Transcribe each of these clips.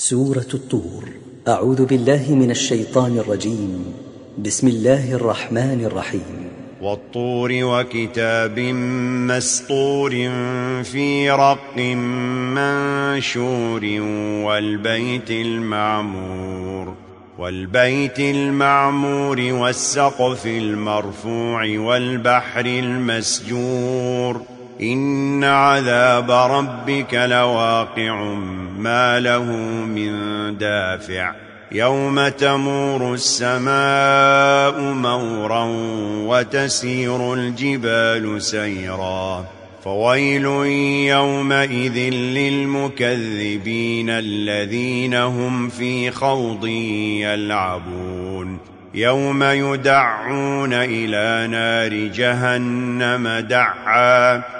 سورة الطور. أعوذ بالله من الشيطان الرجيم. بسم الله الرحمن الرحيم. والطور وكتاب مسطور في رق منشور والبيت المعمور والبيت المعمور والسقف المرفوع والبحر المسجور. ان عذاب ربك لواقع ما له من دافع يوم تمور السماء مورا وتسير الجبال سيرا فويل يومئذ للمكذبين الذين هم في خوض يلعبون يوم يدعون إلى نار جهنم دعا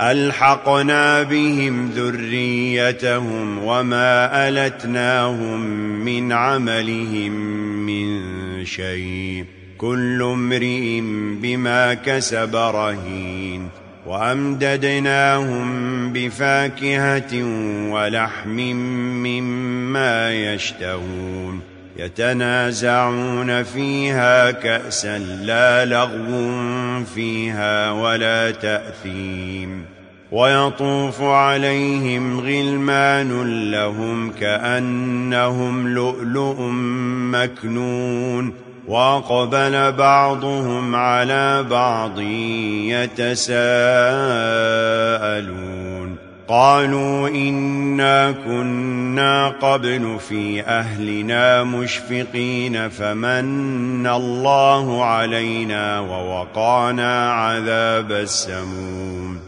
ألحقنا بهم ذريتهم وما ألتناهم من عملهم من شيء. كل امرئ بما كسب رهين. وأمددناهم بفاكهة ولحم مما يشتهون. يتنازعون فيها كأسا لا لغو فيها ولا تأثيم. ويطوف عليهم غلمان لهم كأنهم لؤلؤ مكنون وقبل بعضهم على بعض يتساءلون قالوا إنا كنا قبل في أهلنا مشفقين فمن الله علينا وَوَقَانَا عذاب السموم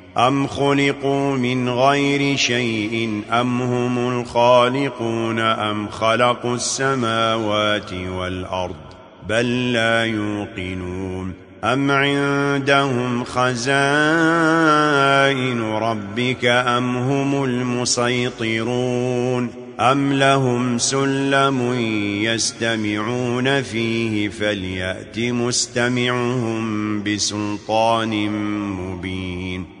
ام خلقوا من غير شيء ام هم الخالقون ام خلقوا السماوات والارض بل لا يوقنون ام عندهم خزائن ربك ام هم المسيطرون ام لهم سلم يستمعون فيه فليات مستمعهم بسلطان مبين